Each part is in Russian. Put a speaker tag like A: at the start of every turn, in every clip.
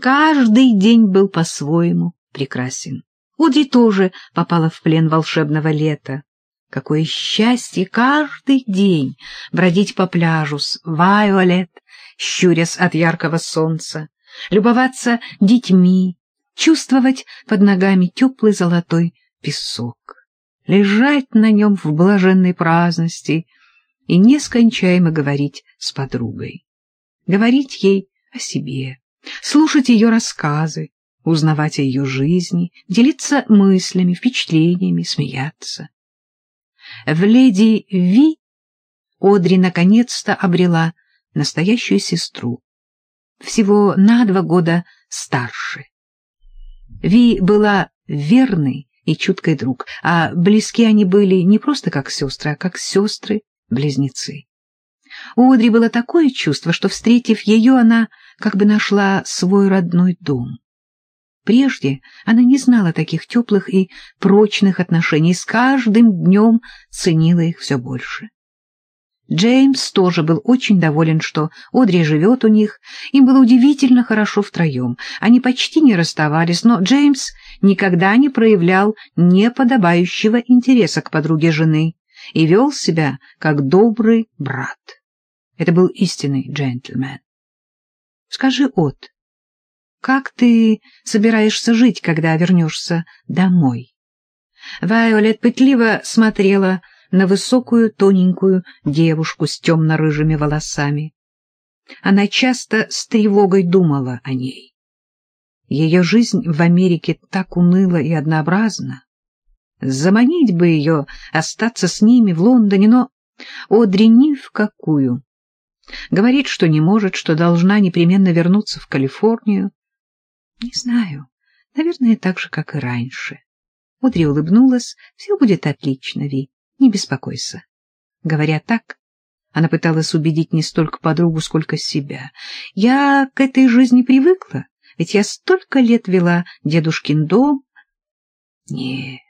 A: Каждый день был по-своему прекрасен. Одри тоже попала в плен волшебного лета. Какое счастье каждый день бродить по пляжу с Вайолет, щурясь от яркого солнца, любоваться детьми, чувствовать под ногами теплый золотой песок, лежать на нем в блаженной праздности и нескончаемо говорить с подругой, говорить ей о себе, слушать ее рассказы, узнавать о ее жизни, делиться мыслями, впечатлениями, смеяться. В «Леди Ви» Одри наконец-то обрела настоящую сестру, всего на два года старше. Ви была верный и чуткой друг, а близки они были не просто как сестры, а как сестры-близнецы. У Одри было такое чувство, что, встретив ее, она как бы нашла свой родной дом. Прежде она не знала таких теплых и прочных отношений, с каждым днем ценила их все больше. Джеймс тоже был очень доволен, что Одри живет у них. Им было удивительно хорошо втроем. Они почти не расставались, но Джеймс никогда не проявлял неподобающего интереса к подруге жены и вел себя как добрый брат. Это был истинный джентльмен. — Скажи, От, как ты собираешься жить, когда вернешься домой? Вайолет пытливо смотрела на высокую тоненькую девушку с темно-рыжими волосами. Она часто с тревогой думала о ней. Ее жизнь в Америке так уныла и однообразна. Заманить бы ее, остаться с ними в Лондоне, но Одри ни в какую. Говорит, что не может, что должна непременно вернуться в Калифорнию. Не знаю, наверное, так же, как и раньше. Одри улыбнулась. Все будет отлично, Ви, не беспокойся. Говоря так, она пыталась убедить не столько подругу, сколько себя. Я к этой жизни привыкла, ведь я столько лет вела дедушкин дом. Нет,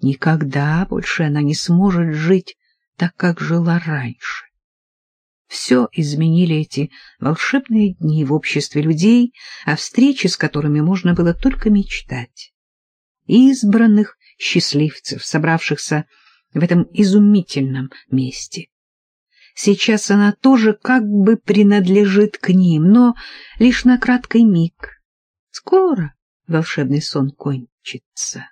A: никогда больше она не сможет жить так, как жила раньше. Все изменили эти волшебные дни в обществе людей, о встрече с которыми можно было только мечтать. Избранных счастливцев, собравшихся в этом изумительном месте. Сейчас она тоже как бы принадлежит к ним, но лишь на краткий миг. Скоро волшебный сон кончится.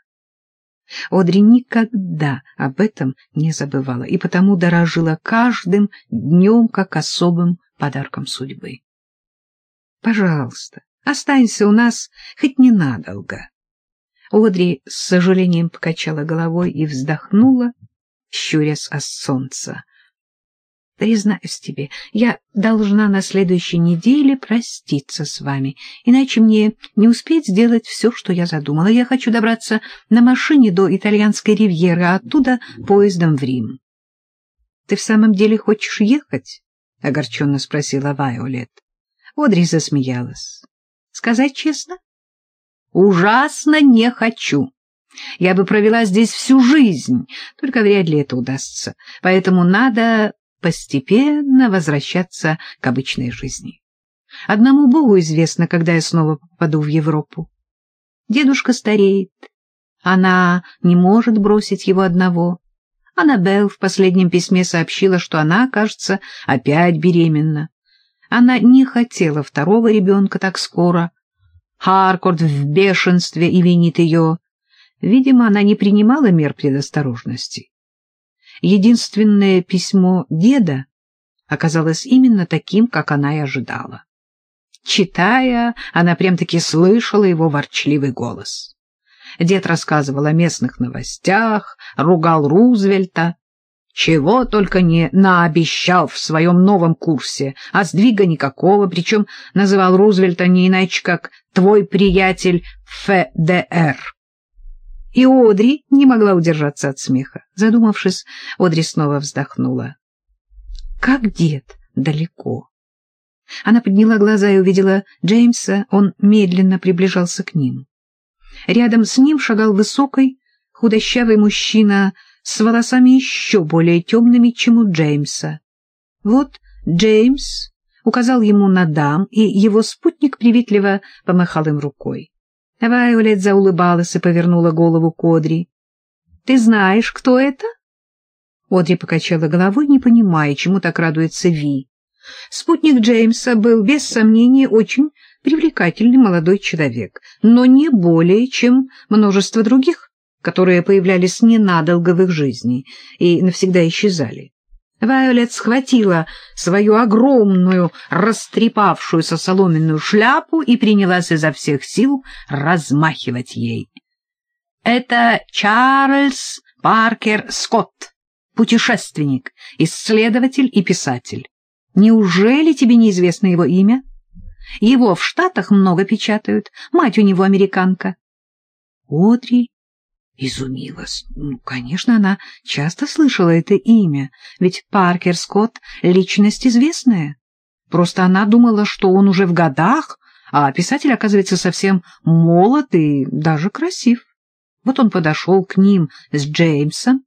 A: Одри никогда об этом не забывала и потому дорожила каждым днем как особым подарком судьбы. «Пожалуйста, останься у нас хоть ненадолго». Одри с сожалением покачала головой и вздохнула, щурясь от солнца. Признаюсь тебе, я должна на следующей неделе проститься с вами, иначе мне не успеть сделать все, что я задумала. Я хочу добраться на машине до итальянской ривьеры, а оттуда поездом в Рим. — Ты в самом деле хочешь ехать? — огорченно спросила Вайолет. Одри засмеялась. — Сказать честно? — Ужасно не хочу. Я бы провела здесь всю жизнь, только вряд ли это удастся. Поэтому надо постепенно возвращаться к обычной жизни. Одному Богу известно, когда я снова попаду в Европу. Дедушка стареет. Она не может бросить его одного. Аннабелл в последнем письме сообщила, что она, кажется, опять беременна. Она не хотела второго ребенка так скоро. Харкорд в бешенстве и винит ее. Видимо, она не принимала мер предосторожности единственное письмо деда оказалось именно таким, как она и ожидала. Читая, она прям-таки слышала его ворчливый голос. Дед рассказывал о местных новостях, ругал Рузвельта, чего только не наобещал в своем новом курсе, а сдвига никакого, причем называл Рузвельта не иначе, как «твой приятель ФДР». И Одри не могла удержаться от смеха. Задумавшись, Одри снова вздохнула. Как дед далеко. Она подняла глаза и увидела Джеймса, он медленно приближался к ним. Рядом с ним шагал высокий, худощавый мужчина с волосами еще более темными, чем у Джеймса. Вот Джеймс указал ему на дам, и его спутник приветливо помахал им рукой. Вайолет заулыбалась и повернула голову к Одри. — Ты знаешь, кто это? Одри покачала головой, не понимая, чему так радуется Ви. Спутник Джеймса был, без сомнения, очень привлекательный молодой человек, но не более, чем множество других, которые появлялись ненадолго в их жизни и навсегда исчезали. Вайолет схватила свою огромную, растрепавшуюся соломенную шляпу и принялась изо всех сил размахивать ей. — Это Чарльз Паркер Скотт, путешественник, исследователь и писатель. Неужели тебе неизвестно его имя? Его в Штатах много печатают, мать у него американка. Одри изумилась. Ну, конечно, она часто слышала это имя, ведь Паркер Скотт — личность известная. Просто она думала, что он уже в годах, а писатель, оказывается, совсем молод и даже красив. Вот он подошел к ним с Джеймсом,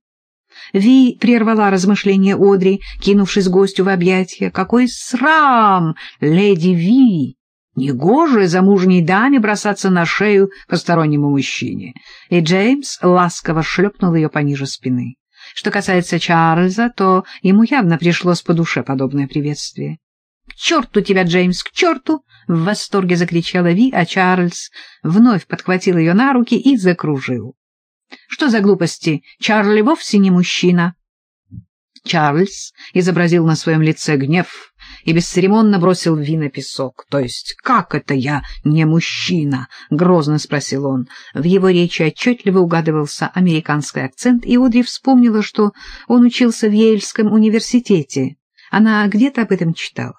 A: Ви прервала размышления Одри, кинувшись гостю в объятия. «Какой срам, леди Ви! Негоже замужней даме бросаться на шею постороннему мужчине!» И Джеймс ласково шлепнул ее пониже спины. Что касается Чарльза, то ему явно пришлось по душе подобное приветствие. — К черту тебя, Джеймс, к черту! — в восторге закричала Ви, а Чарльз вновь подхватил ее на руки и закружил. Что за глупости? Чарли вовсе не мужчина. Чарльз изобразил на своем лице гнев и бесцеремонно бросил Ви на песок. — То есть как это я не мужчина? — грозно спросил он. В его речи отчетливо угадывался американский акцент, и Одри вспомнила, что он учился в Ейльском университете. Она где-то об этом читала.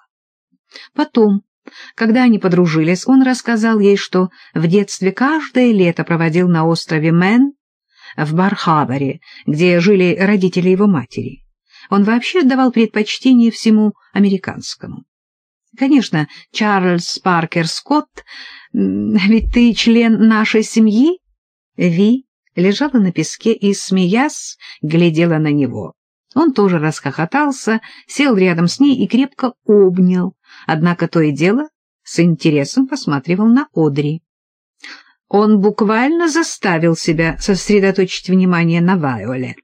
A: Потом, когда они подружились, он рассказал ей, что в детстве каждое лето проводил на острове Мэн в Бархабаре, где жили родители его матери. Он вообще давал предпочтение всему американскому. Конечно, Чарльз Паркер Скотт, ведь ты член нашей семьи? Ви лежала на песке и, смеясь, глядела на него. Он тоже расхохотался, сел рядом с ней и крепко обнял, однако то и дело с интересом посматривал на Одри. Он буквально заставил себя сосредоточить внимание на Вайолет.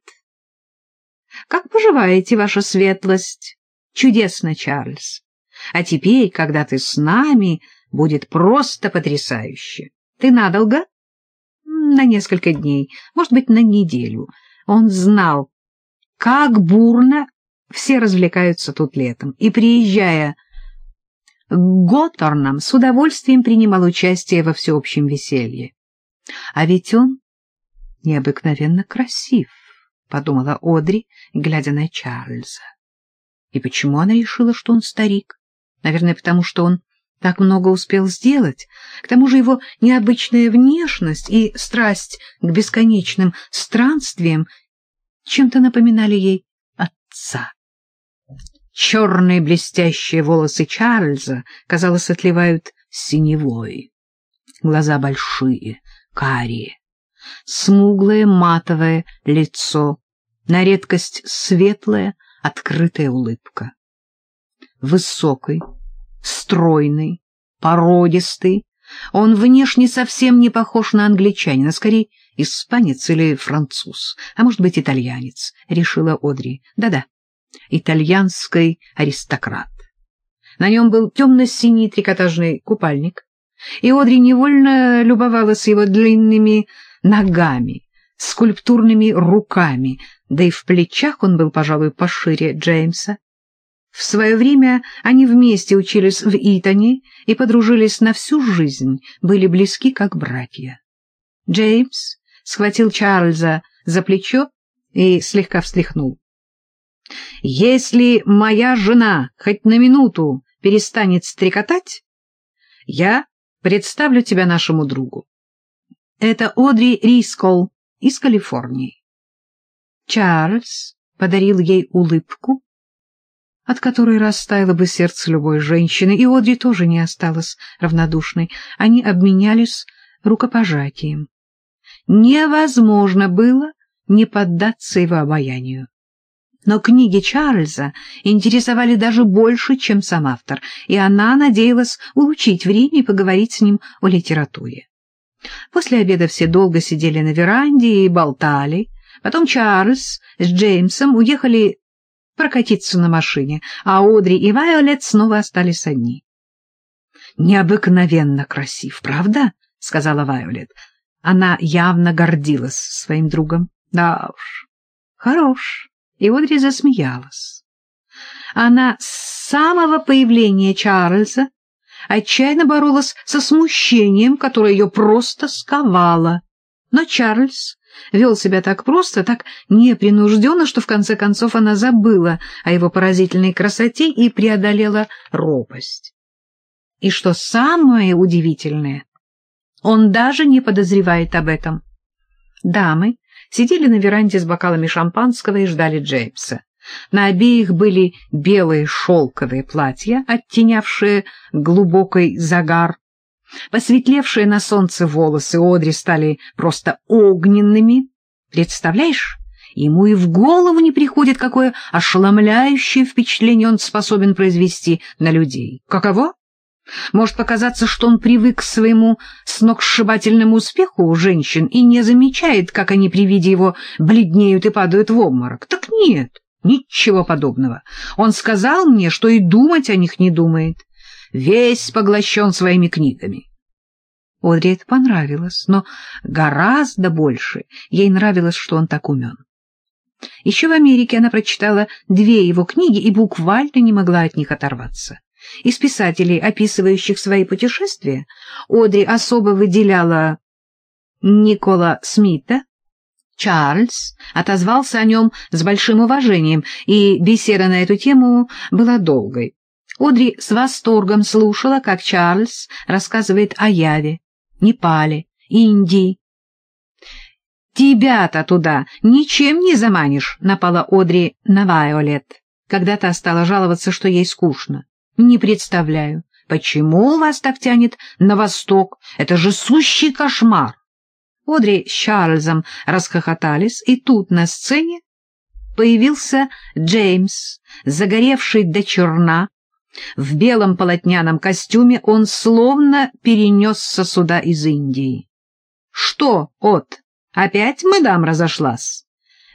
A: «Как поживаете, ваша светлость?» «Чудесно, Чарльз. А теперь, когда ты с нами, будет просто потрясающе. Ты надолго?» «На несколько дней, может быть, на неделю». Он знал, как бурно все развлекаются тут летом, и, приезжая Готтерном с удовольствием принимал участие во всеобщем веселье. А ведь он необыкновенно красив, — подумала Одри, глядя на Чарльза. И почему она решила, что он старик? Наверное, потому что он так много успел сделать. К тому же его необычная внешность и страсть к бесконечным странствиям чем-то напоминали ей отца. Черные блестящие волосы Чарльза, казалось, отливают синевой. Глаза большие, карие, смуглое матовое лицо, на редкость светлая, открытая улыбка. Высокий, стройный, породистый, он внешне совсем не похож на англичанина, скорее испанец или француз, а может быть итальянец, решила Одри. Да-да, итальянский аристократ. На нем был темно-синий трикотажный купальник, и Одри невольно любовалась его длинными ногами, скульптурными руками, да и в плечах он был, пожалуй, пошире Джеймса. В свое время они вместе учились в Итоне и подружились на всю жизнь, были близки как братья. Джеймс схватил Чарльза за плечо и слегка встряхнул. Если моя жена хоть на минуту перестанет стрекотать, я представлю тебя нашему другу. Это Одри Рискол из Калифорнии. Чарльз подарил ей улыбку, от которой растаяло бы сердце любой женщины, и Одри тоже не осталась равнодушной. Они обменялись рукопожатием. Невозможно было не поддаться его обаянию. Но книги Чарльза интересовали даже больше, чем сам автор, и она надеялась улучшить время и поговорить с ним о литературе. После обеда все долго сидели на веранде и болтали. Потом Чарльз с Джеймсом уехали прокатиться на машине, а Одри и Вайолет снова остались одни. «Необыкновенно красив, правда?» — сказала Вайолет. Она явно гордилась своим другом. «Да уж, хорош». И Одри засмеялась. Она с самого появления Чарльза отчаянно боролась со смущением, которое ее просто сковало. Но Чарльз вел себя так просто, так непринужденно, что в конце концов она забыла о его поразительной красоте и преодолела робость. И что самое удивительное, он даже не подозревает об этом. Дамы сидели на веранде с бокалами шампанского и ждали Джеймса. На обеих были белые шелковые платья, оттенявшие глубокий загар. Посветлевшие на солнце волосы Одри стали просто огненными. Представляешь, ему и в голову не приходит, какое ошеломляющее впечатление он способен произвести на людей. Каково? Может показаться, что он привык к своему сногсшибательному успеху у женщин и не замечает, как они при виде его бледнеют и падают в обморок. Так нет, ничего подобного. Он сказал мне, что и думать о них не думает. Весь поглощен своими книгами. Одри это понравилось, но гораздо больше ей нравилось, что он так умен. Еще в Америке она прочитала две его книги и буквально не могла от них оторваться. Из писателей, описывающих свои путешествия, Одри особо выделяла Никола Смита. Чарльз отозвался о нем с большим уважением, и беседа на эту тему была долгой. Одри с восторгом слушала, как Чарльз рассказывает о Яве, Непале, Индии. «Тебя-то туда ничем не заманишь», — напала Одри на Вайолет, когда та стала жаловаться, что ей скучно. Не представляю, почему вас так тянет на восток? Это же сущий кошмар. Одри с Чарльзом расхохотались, и тут на сцене появился Джеймс, загоревший до черна. В белом полотняном костюме он словно перенесся сюда из Индии. — Что, от, опять мадам разошлась?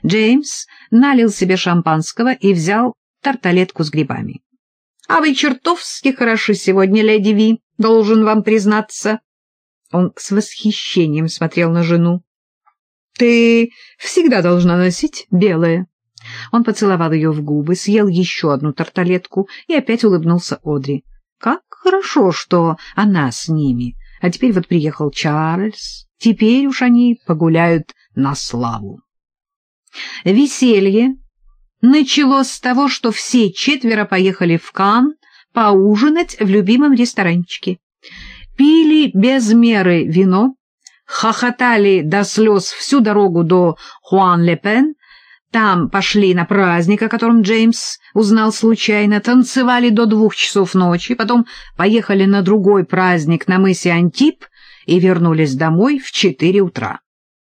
A: Джеймс налил себе шампанского и взял тарталетку с грибами. А вы чертовски хороши сегодня, леди Ви, должен вам признаться. Он с восхищением смотрел на жену. Ты всегда должна носить белое. Он поцеловал ее в губы, съел еще одну тарталетку и опять улыбнулся Одри. Как хорошо, что она с ними. А теперь вот приехал Чарльз. Теперь уж они погуляют на славу. Веселье началось с того, что все четверо поехали в Кан поужинать в любимом ресторанчике. Пили без меры вино, хохотали до слез всю дорогу до Хуан-Ле-Пен, там пошли на праздник, о котором Джеймс узнал случайно, танцевали до двух часов ночи, потом поехали на другой праздник на мысе Антип и вернулись домой в четыре утра.